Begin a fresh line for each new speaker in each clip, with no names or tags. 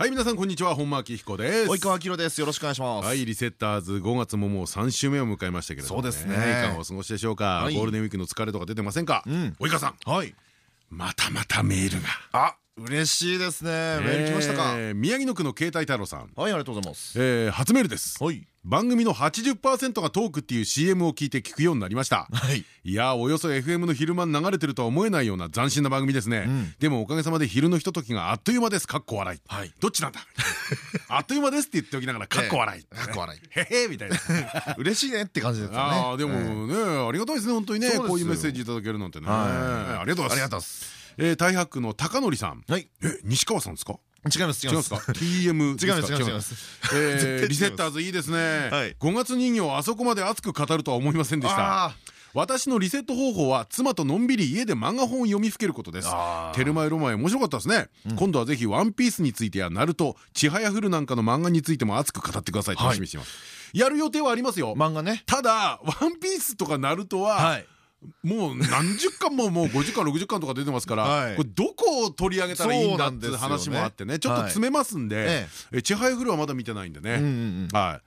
はい皆さんこんにちは。本間明彦です。
及川明です。よろしくお願いします。
はいリセッターズ5月ももう3週目を迎えましたけれども
そうですね。
いかがお過ごしでしょうか？ゴールデンウィークの疲れとか出てませんか？及川さん。
はい。
またまたメールが。
あ嬉しいですね。メール来ましたか？
えー宮城野区の携帯太郎さん。
はいありがとうございます。
えー初メールです。
はい
番組の80%がトークっていう CM を聞いて聞くようになりました。
はい。
いやおよそ FM の昼間に流れてるとは思えないような斬新な番組ですね、でもおかげさまで昼のひとときがあっという間です。かっこ笑い、
はい。
どっちなんだ？あっという間ですって言っておきながらかっこ笑い、
かっこ笑い。
へへみたいな。
嬉しいねって感じですよね。
ああでもね、ありがたいですね本当にね。こういうメッセージいただけるなんてね、
はい。
ありがとうございます。
ありがとうございます。
えー太白区の高則さん。
はい。
え西川さんですか？
違います違います。
TM
違います違います
リセッターズいいですね。
はい。
5月人形あそこまで熱く語るとは思いませんでした。
あ
私のリセット方法は妻とのんびり家で漫画本を読みふけることです。テルマエロマエ面白かったですね。今度はぜひワンピースについてやナルトちはやふるなんかの漫画についても熱く語ってください。楽しみにしてます。やる予定はありますよ。
漫画ね。
ただワンピースとかナルトは
はい
もう何十巻ももう50巻60巻とか出てますから、
はい。
これどこを取り上げたらいいんだっていう話もあってね。ちょっと詰めますんで
え「
え。ちはやふる」はまだ見てないんでね、は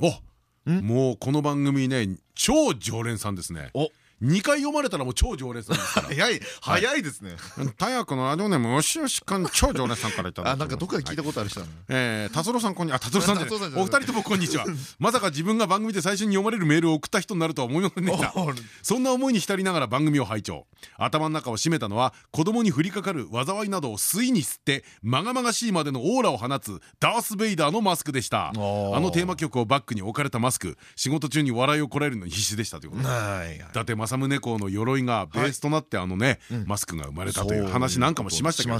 い。おもうこの番組ね超常連さんですね。
お
2回読まれたらもう超常連さんですから。
早い早いですね。
太陽のラジオネームおしおしかん超常連さんからいただ
あなんかどっかで聞いたことある人
えー、達郎さんこんに あ達郎さんじゃお二人ともこんにちは。まさか自分が番組で最初に読まれるメールを送った人になるとは思いませんでした。
お
そんな思いに浸りながら番組を拝聴。頭の中を占めたのは子供に降りかかる災いなどを吸いに吸ってまがまがしいまでのオーラを放つダース・ベイダーのマスクでした。あ
ー。
のテーマ曲をバックに置かれたマスク仕事中に笑いをこらえるのに必死でしたということで。
はい。
伊達政宗公の鎧がベースとなってあのね、マスクが生まれたという話なんかもしましたけど。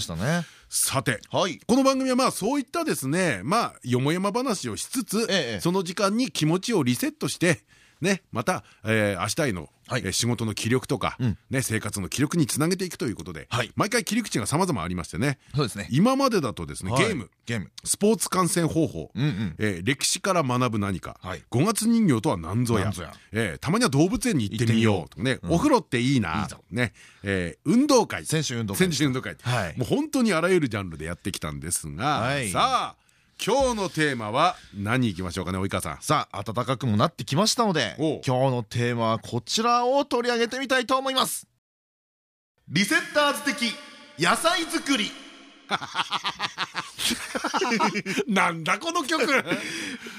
さて。
はい。
この番組はまあそういったですねまあよもやま話をしつつ、
ええ。
その時間に気持ちをリセットしてねまた、えー、明日への、
はい。
えー仕事の気力とか、ね、生活の気力につなげていくということで、
はい。
毎回切り口が様々ありましてね。
そうですね。
今までだとですね、
はい。
ゲーム。
ゲーム。
スポーツ観戦方法、
うんうん。
えー歴史から学ぶ何か、
はい。
五月人形とは何ぞや。
何ぞや。
えーたまには動物園に行ってみようとかね、お風呂っていいな。ね、えー運動会。
選手運動会
選手運動会、
はい。
もう本当にあらゆるジャンルでやってきたんですが、
はい。
さあ今日のテーマは何いきましょうかね及川さん。
さあ暖かくもなってきましたので今日のテーマはこちらを取り上げてみたいと思います。リセッターズ的野菜作り。
なんだこの曲。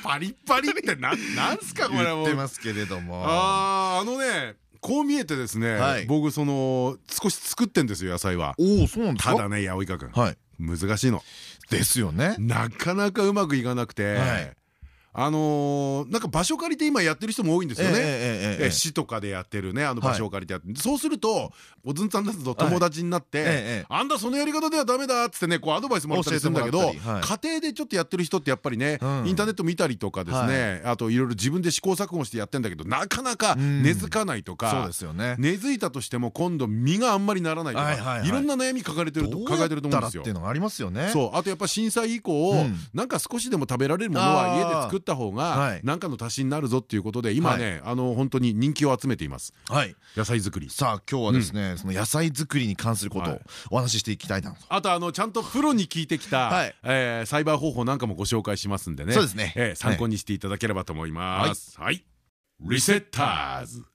パリッパリってなんなんすかこれもう。
言ってますけれども。
あーあのねこう見えてですね、
はい。
僕その少し作ってんですよ野菜は。
おおそうなんですか？
ただね八百川君、
はい。
難しいの。
ですよね。
なかなかうまくいかなくて、
はい
あのーなんか場所借りて今やってる人も多いんですよね。
ええ
市とかでやってるねあの場所を借りてやって、そうするとおずんさんだと友達になって、あんだそのやり方ではダメだっつってねこうアドバイスもらったりするんだけど、
はい。
家庭でちょっとやってる人ってやっぱりね、
うん。
インターネット見たりとかですね、あといろいろ自分で試行錯誤してやってんだけどなかなか根付かないとか、
そうですよね。
根付いたとしても今度実があんまりならないと
はいはいはい。
かいろんな悩み抱えてると抱えてると思うんですよ。
あ
とやっぱ震災以降、
うん。
なんか少しでも食べられるものは家で作った方が
はい。
何かの足しになるぞっていうことで今ね、あの本当に人気を集めています。
はい。
野菜作り。
さあ今日はですねその野菜作りに関することを
はい。
お話ししていきたいなと。
あとあのちゃんとプロに聞いてきた、栽培方法なんかもご紹介しますんでね。
そうですね。
えー参考にしていただければと思います。はい、リセッターズ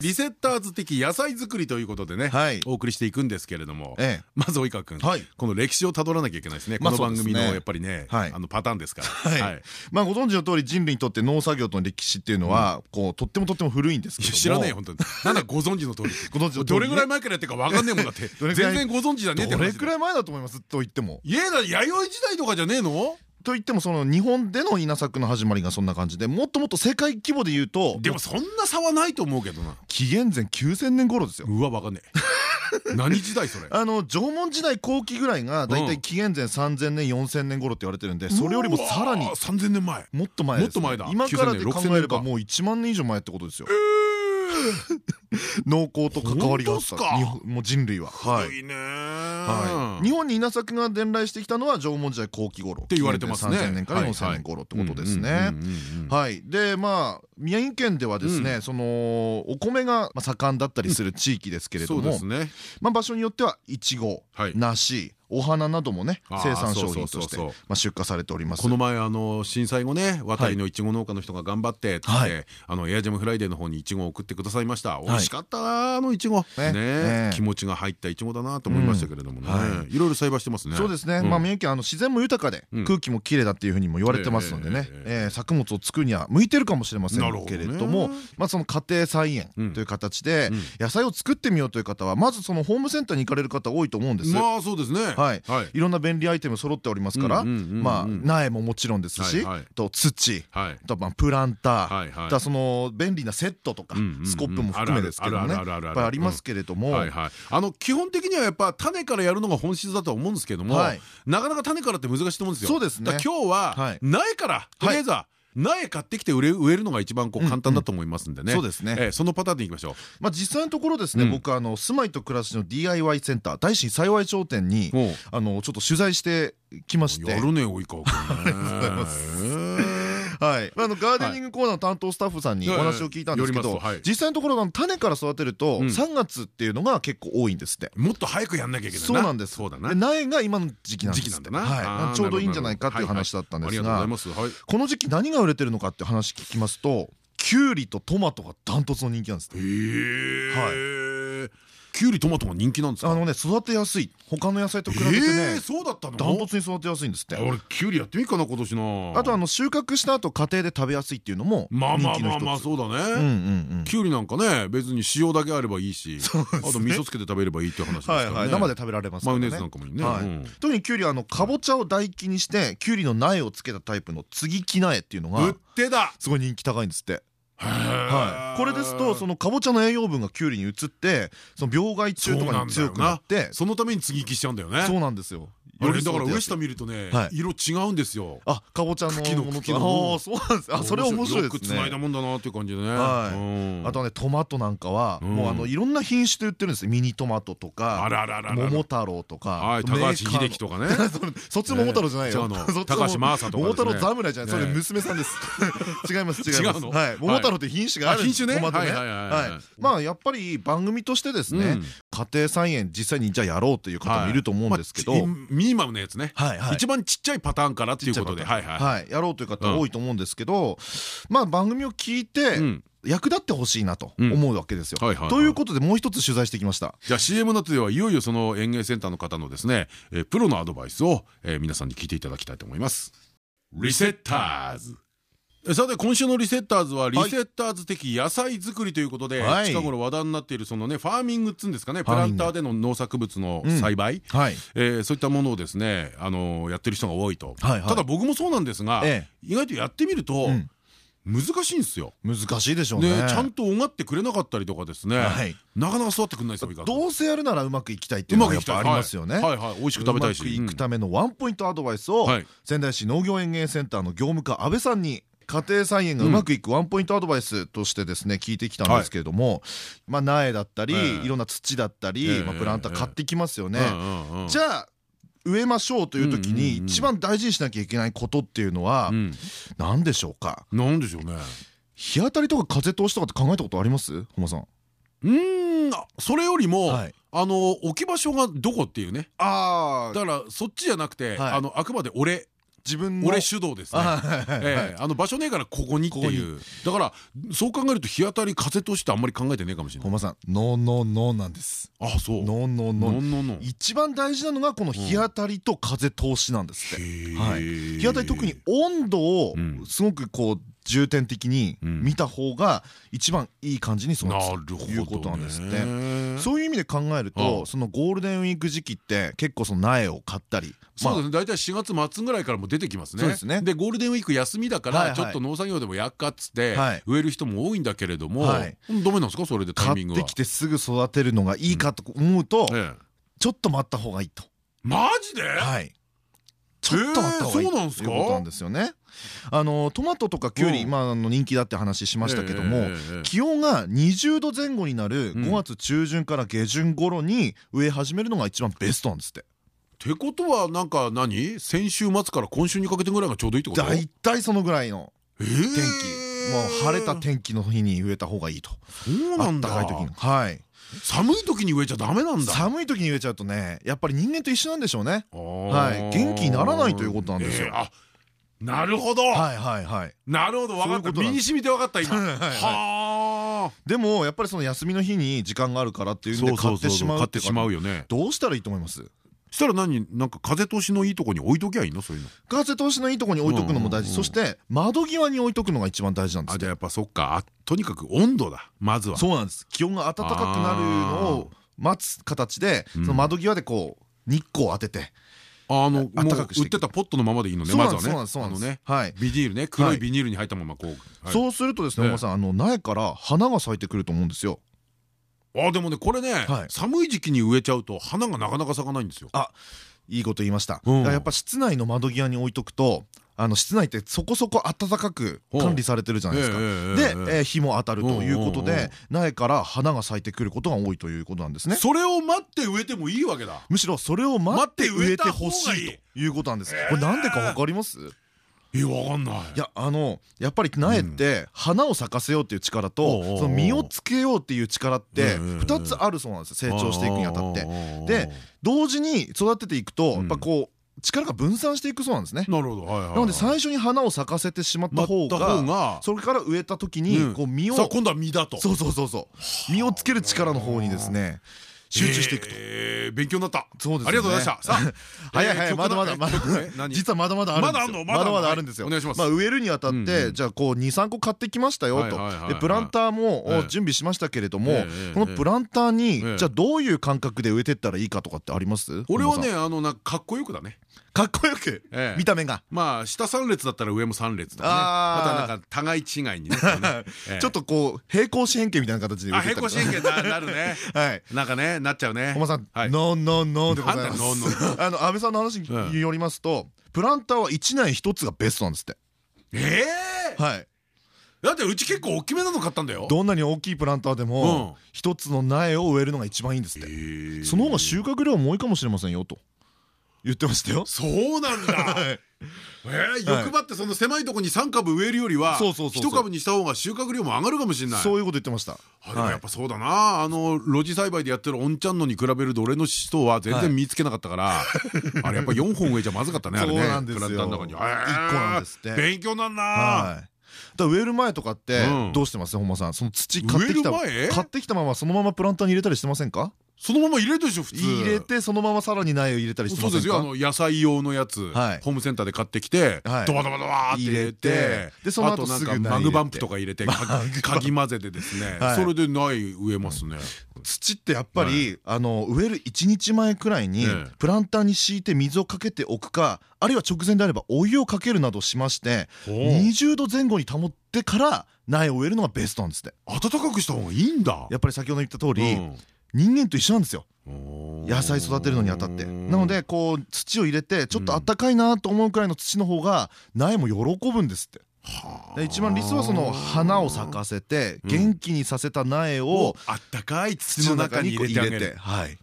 リセッターズ的野菜作りということでね、
はい。
お送りしていくんですけれども、
ええ。
まず及川君、
はい。
この歴史をたどらなきゃいけないですね。こ
まあ
の番組のやっぱりね、
はい。
あのパターンですから。
はい。まあご存知の通り人類にとって農作業との歴史っていうのはこうとってもとっても古いんですけど
知らねえよ本当に。なんだご存知の通り
ご存知の通り。ね
どれぐらい前からやってるか分かんねえもんだって。全然ご存知じゃねえって
どれ
話
くらい前だと思いますと言っても。
いやだ弥生時代とかじゃねえの？
と言ってもその日本での稲作の始まりがそんな感じでもっともっと世界規模で言うと
でもそんな差はないと思うけどな。
紀元前9000年頃ですよ。
うわ分かんねえ。何時代それ？
あの縄文時代後期ぐらいがだいたい紀元前3000年4000年頃って言われてるんでそれよりもさらに
3000年前。
もっと前ですね。
もっと前だ。
今からで考
9000
えればもう1万年以上前ってことですよ 農耕と関わりがあった。もう人類は。はい。はい、日本に稲作が伝来してきたのは縄文時代後期頃。
って言われてますね。
3000年から4000年頃ってことですね。はい。でまあ宮城県ではですね、そのお米が盛んだったりする地域ですけれども、
そうですね。
まあ場所によってはいちご
はい。
梨お花などもね生産商品として出荷されております。
この前あの震災後ね渡りのいちご農家の人が頑張ってって
はい
言ってあのエアジャムフライデーの方にいちごを送ってくださいました。美味しかったなあのいちご
ね。
気持ちが入ったいちごだなと思いましたけれどもね。
い。
ろいろ栽培してますね。
そうですね、
ん。
まあ宮城県あの自然も豊かで
うん。
空気もきれいだっていうふうにも言われてますのでね、作物を作るには向いてるかもしれませんけれども。まあその家庭菜園
うん
という形で
うん。
野菜を作ってみようという方はまずそのホームセンターに行かれる方多いと思うんです。
まあそうですね。
はい。
はい。
いろんな便利アイテム揃っておりますからまあ苗ももちろんですしと土。とまあプランター。その便利なセットとかスコップも含めですけどもね。
あ
りますけれども。
基本的にはやっぱ種からやるのが本質だとは思うんですけども、
はい。
なかなか種からって難しいと思うんですよ。
そうですね。
今日は、
はい。
苗からとりあえずは、苗買ってきて植えるのが一番こう簡単だと思いますんでね、
そうですね。
えーそのパターンでいきましょ
まあ実際のところですね、
うん。
僕あの住まいと暮らしの DIY センター大新幸い商店にあのちょっと取材してきまして。
やるね及川君ね。
ございますはい、あのガーデニングコーナーの担当スタッフさんにお話を聞いたんですけど実際のところ種から育てると
うん。
3月っていうのが結構多いんですって。
もっと早くやんなきゃいけないな。
そうなんです。苗が今の時期なんですちょうどいいんじゃないかっていう話だったんです
が
この時期何が売れてるのかって話聞きますとキュウリとトマトがダントツの人気なんですって。
へえきゅうりトマトが人気なんですか？
あのね育てやすい。他の野菜と比べて
え
ね
ーそうだったの？
ダントツに育てやすいんですって。
俺きゅうりやってみっかな今年な
あとあの収穫した後家庭で食べやすいっていうのも
まあまあまあまあそうだね。きゅうりなんかね別に塩だけあればいいしあと味噌つけて食べればいいっていう話ですか
はい
らね
はい。生で食べられますからね。
マヨネーズなんかもいいね。
特にきゅうりはあのかぼちゃを唾液にしてきゅうりの苗をつけたタイプの継ぎ木苗っていうの
売っ
が
てだ
すごい人気高いんですって
は
はい。これですとそのかぼちゃの栄養分がきゅうりに移ってその病害虫とかに強くなって
そのために接ぎ木しちゃうんだよね。
そうなんですよ
あれだから上下見るとね
はい。
色違うんですよ。
あかぼちゃの
茎の茎の
とああそうなんです。あそれ面白い。ですね。
繋いだもんだなっていう感じでね。
あとはねトマトなんかは
うん。
もうあのいろんな品種で売ってるんですよ。ミニトマトとか
あららららら。
桃太郎とか
はい高橋秀樹とかね。
そっちの桃太郎じゃないよ。
高橋真麻とか
桃太郎侍じゃない。それ
ね
娘さんです。違います違います。桃太郎って品種がある
品種ね？
トマトね。まあやっぱり番組としてですね
うん。
家庭菜園実際にじゃあやろうという方もいると思うんですけど。
まあミニマムのやつね。一番ちっちゃいパターンからっていうことで。はいはい。
はい。やろうという方多いと思うんですけどまあ番組を聞いて
うん。
役立ってほしいなと思うわけですよ。ということでもう一つ取材してきました。
じゃあ CM の後ではいよいよその園芸センターの方のですね、えープロのアドバイスを、えー皆さんに聞いていただきたいと思います。リセッターズ。えさて今週のリセッターズはリセッターズ的野菜作りということで、
はい。
近頃話題になっているそのねファーミングっつうんですかねプランターでの農作物の栽培、
はい。
えーそういったものをですね、あのーやってる人が多いと、
はいはい。
ただ僕もそうなんですが、
え
意外とやってみると
うん。
難しいんですよ。
難しいでしょうね。
ねちゃんとおがってくれなかったりとかですね、
はい。
なかなか育ってくれないですよ
どうせやるならうまくいきたいっていうのがやっぱありますよね。
はい。はい。美味しく食べたいし。
うまくいくためのワンポイントアドバイスを
はい。
仙台市農業園芸センターの業務課安倍さんに家庭菜園がうまくいくワンポイントアドバイスとしてですね聞いてきたんですけれどもまあ苗だったり
ええ。
いろんな土だった
え
り
え
まあプランター買ってきますよね。じ
じゃ
ゃあ植えましょうという時に一番大事にしなきゃいけないことっていうのは何でしょうか？
なんでしょうね。
日当たりとか風通しとかって考えたことあります？本間さん。
うん。あそれよりも
はい。
あの置き場所がどこっていうね。
あ
だからそっちじゃなくて
はい。
あのあくまで俺
自分の
俺主導ですね。
あ
の場所ねえからここにっていう。だからそう考えると日当たり風通しってあんまり考えてねえかもしれない。
本間さんノーノーノーなんです。
あそう。
ノーノーノー。一番大事なのがこの日当たりと風通しなんですって。日当たり特に温度を
うん。
すごくこう重点的に見た方が一番いい感じに育つということなんですって。そういう意味で考えるとそのゴールデンウィーク時期って結構その苗を買ったり
そうですね。大体4月末ぐらいからも出てきますね。でゴールデンウィーク休みだからちょっと農作業でもやっかっつって植える人も多いんだけれどもダメなんですか？それでタイミング
は。買ってきてすぐ育てるのがいいかと思うとちょっと待った方がいいと。
マジで？
はいちょっと待った方がいい。ということなんですよね。あのトマトとかキュウリ、まあ、の人気だって話しましたけども、気温が20度前後になる5月中旬から下旬頃に植え始めるのが一番ベストなんですって。
ってことはなんか何？先週末から今週にかけてぐらいがちょうどいいってこと？
大体そのぐらいの天気。もう晴れた天気の日に植えた方がいいと。
そうなんだ。
暖かい時に。はい
寒い時に植えちゃダメなんだ。
寒い時に植えちゃうとねやっぱり人間と一緒なんでしょうね。はい。元気にならないということなんですよ。
なるほど。
はいはいはい。
なるほど分かった。身に染みて分かった今。は
あ。でもやっぱりその休みの日に時間があるからっていうんで買ってしまう
ってしまうよね。
どうしたらいいと思います？
したら何なんか風通しのいいとこに置いときゃいいの？そういうの。
風通しのいいとこに置いとくのも大事。そして窓際に置いとくのが一番大事なんです
あじゃあやっぱそっか。とにかく温度だ。まずは。
そうなんです。気温が暖かくなるのを待つ形でその窓際でこう日光を当てて
あのもう売ってたポットのままでいいのねまずはね。
そうなんです
ねビニールね黒いビニールに入ったままこ
うそうするとですねおばさんあの苗から花が咲いてくると思うんですよ
あでもねこれね寒い時期に植えちゃうと花がなかなか咲かないんですよ。
あいいこと言いました。やっぱ室内の窓際に置いとくとあの室内ってそこそこ暖かく管理されてるじゃないですか。で日も当たるということで苗から花が咲いてくることが多いということなんですね。
それを待って植えてもいいわけだ。
むしろそれを待って植えてほしいということなんです。これなんでかわかります？
えわかんない
いやあのやっぱり苗って花を咲かせようっていう力とその実をつけようっていう力って2つあるそうなんです成長していくにあたってで同時に育てていくとやっぱこう力が分散していくそうなんですね。
なるほど。
なので最初に花を咲かせてしまった方が、それから植えた時にこう実を、
今度は実だと。
そうそうそうそう。実をつける力の方にですね。集中していくと。
勉強になった。
そうです。
ありがとうございました。さあ、
早い早いまだまだまだ 実はまだまだあるんですよ。まだまだあるんですよ。
お願いします。
まあ植えるにあたってじゃあこう二三個買ってきましたよと。でプランターも準備しましたけれども、このプランターにじゃあどういう感覚で植えてったらいいかとかってあります？
俺はねあのなんかかっこよくだね。
かっこよく見た目が。
まあ下3列だったら上も3列とかね。またなんか互い違いにね。
ちょっとこう平行四辺形みたいな形で
あ平行四辺形なるね。はい。なんかねなっちゃうね。
おまさん「ノンノンノン」でございますあの安倍さんの話によりますとプランターは1年1つがベストなんですって。
え
え？はい。
だってうち結構大きめなの買ったんだよ。
どんなに大きいプランターでも一つの苗を植えるのが一番いいんですって。その方が収穫量も多いかもしれませんよと言ってましたよ。
そうなんだ。え欲張ってその狭いとこに3株植えるよりは1株にした方が収穫量も上がるかもしれない。
そういうこと言ってました。
でもやっぱそうだな。あの露地栽培でやってるおんちゃんのに比べると俺の人は全然見つけなかったから あれやっぱ4本植えちゃまずかったねあれね。
そうなんですよ。1個なんですって。
勉強なんな。
だ植える前とかってどうしてます？本間さん。その土買ってきた買ってきたままそのままプランターに入れたりしてませんか？
そのまま入れるでしょ普通。
入れてそのままさらに苗を入れたりして
そうですよ。あの野菜用のやつホームセンターで買ってきてドバドバドバって入れてでその後なんかマグバンプとか入れてかぎ混ぜてですね。それで苗植えますね。
土ってやっぱりあの植える1日前くらいにプランターに敷いて水をかけておくかあるいは直前であればお湯をかけるなどしまして20度前後に保ってから苗を植えるのがベストなんですって。
暖かくした方がいいんだ。
やっぱり先ほど言った通り人間と一緒なんですよ。野菜育てるのにあたって。なのでこう土を入れてちょっとあったかいなと思うくらいの土の方が苗も喜ぶんですって。一番理想はその花を咲かせて元気にさせた苗を
あったかい土の中に入れて
はい。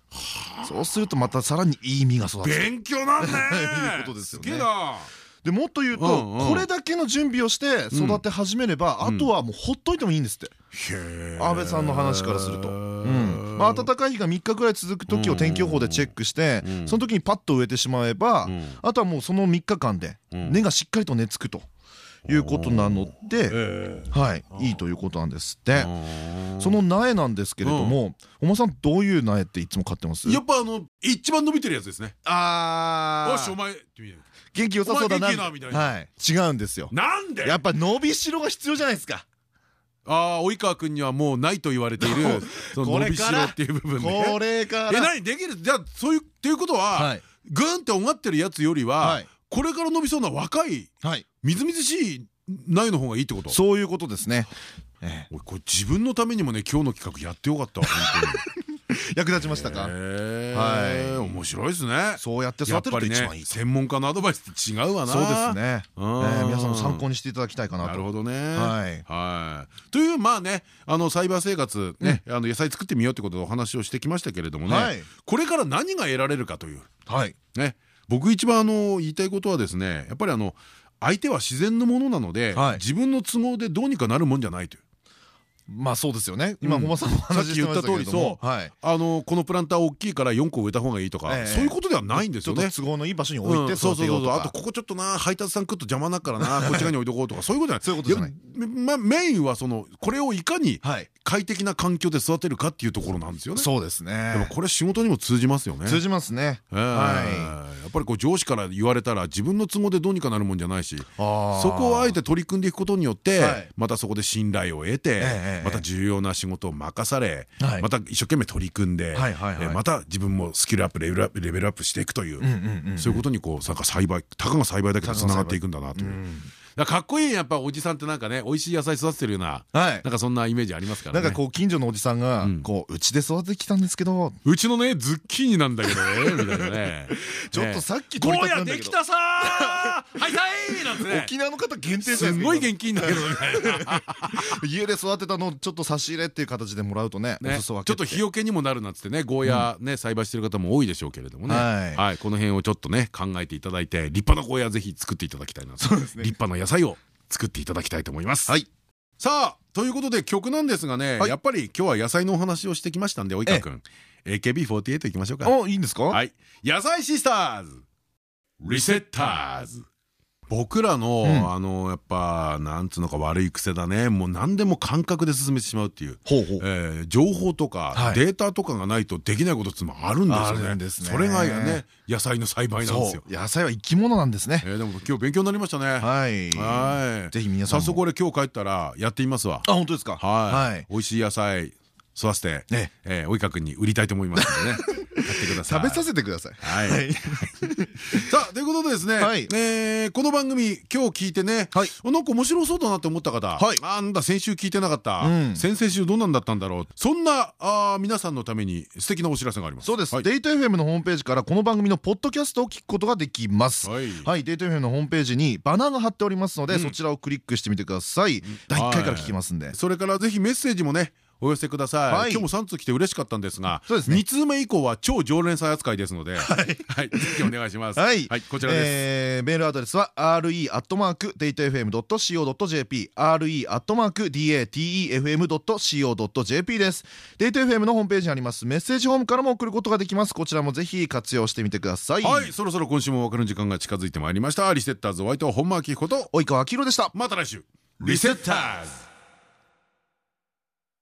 そうするとまたさらにいい実が育つ
勉強なんね。
いうことですよね。でもっと言うとこれだけの準備をして育て始めればあとはもうほっといてもいいんですって。安倍さんの話からすると、うんまあ、暖かい日が3日ぐらい続く時を天気予報でチェックしてその時にパッと植えてしまえばあとはもうその3日間で根がしっかりと根付くと。いうことなのではい。いいということなんですって。その苗なんですけれどもおまさんどういう苗っていつも買ってます？
やっぱあの一番伸びてるやつですね。
あ
よしお前
元気良さそうだな。
はい。
違うんですよ。
なんで？
やっぱ伸びしろが必要じゃないですか
ああ及川君にはもうないと言われているその伸びしろっていう部分
ね。これから？
え何？できる？じゃあそういうっていうことはグーンって尖ってるやつよりはこれから伸びそうな若いみずみずしい苗の方がいいってこと？
そういうことですね。
これ自分のためにもね今日の企画やってよかったわ本当に
役立ちましたか？はい。
面白いですね。
そうやって育てると一番いい
専門家のアドバイスって違うわな。
そうですね。皆さんも参考にしていただきたいかなと。
なるほどね。はい。というまあねあのサイバー生活ねあの野菜作ってみようってことでお話をしてきましたけれどもねこれから何が得られるかという。ね僕一番あの言いたいことはですねやっぱりあの相手は自然のものなので自分の都合でどうにかなるもんじゃないという
まあそうですよね。今本間さんも
さっき言った通りそう。あのこのプランター大きいから4個植えた方がいいとか。そういうことではないんですよね。
都合のいい場所に置いてそうそうそう
あとここちょっとな配達さん食っと邪魔になっからな。こっち側に置いとこうとか。そういうことじゃない。
そういうことじゃない
メインはそのこれをいかに快適な環境で育てるかっていうところなんですよね。
そうですね。
でもこれ仕事にも通じますよね。
通じますね。
はい。やっぱりこう上司から言われたら自分の都合でどうにかなるもんじゃないしそこをあえて取り組んでいくことによってまたそこで信頼を得てまた重要な仕事を任されまた一生懸命取り組んでまた自分もスキルアップレベルアップしていくというそういうことにこうなんか栽培たかが栽培だけでつながっていくんだなという。かっこいいやっぱおじさんってなんかね美味しい野菜育ててるようななんかそんなイメージありますから
なんかこう近所のおじさんがこううちで育ててきたんですけど。
うちのねズッキーニなんだけどねみたいなね。
ちょっとさっき
ゴーヤできたさはいはいなんてね。
沖縄の方限定
すごい現金だけどみたいな
家で育てたのをちょっと差し入れっていう形でもらうとね
ちょっと日よけにもなるなんつってねゴーヤね栽培してる方も多いでしょうけれどもね。はい。この辺をちょっとね考えていただいて立派なゴーヤぜひ作っていただきたいな立派な野菜を作っていただきたいと思います。はい。さあということで曲なんですがね、やっぱり今日は野菜のお話をしてきましたんで及川君 AKB48 いきましょうか。
おいいんですか？
はい。野菜シスターズリセッターズ僕らの、あのやっぱなんつうのか悪い癖だね。もう何でも感覚で進めてしまうっていう。情報とかデータとかがないとできないことってもあるんですよね。それがね野菜の栽培なんですよ。
野菜は生き物なんですね。
でも今日勉強になりましたね。
はい。はい。ぜひ皆さん
早速俺今日帰ったらやってみますわ
あ本当ですか？
はい。美味しい野菜育てて、ね。え及川君に売りたいと思いますのでね
食べさせてください。
はい。さあということでですねえこの番組今日聞いてねなんか面白そうだなって思った方あんだ先週聞いてなかった先々週どうなんだったんだろうそんな皆さんのために素敵なお知らせがあります。
そうです。デート FM のホームページからこの番組のポッドキャストを聞くことができます。はい。デート FM のホームページにバナーが貼っておりますのでそちらをクリックしてみてください。第1回から聞きますんで。
それからぜひメッセージもねお寄せください。今日も3通来て嬉しかったんですが、2通目以降は超常連さん扱いですので、はい、ぜひお願いします。はい、こちらで
す。メールアドレスは re アットマークデータ fm ドット co ドット jp re アットマーク datefm ドット co ドット jp です。データ FM のホームページにありますメッセージホームからも送ることができます。こちらもぜひ活用してみてください。
はい、そろそろ今週もお別れの時間が近づいてまいりました。リセッターズホワイト本間明彦と
及川明宏でした。
また来週。リセッターズ。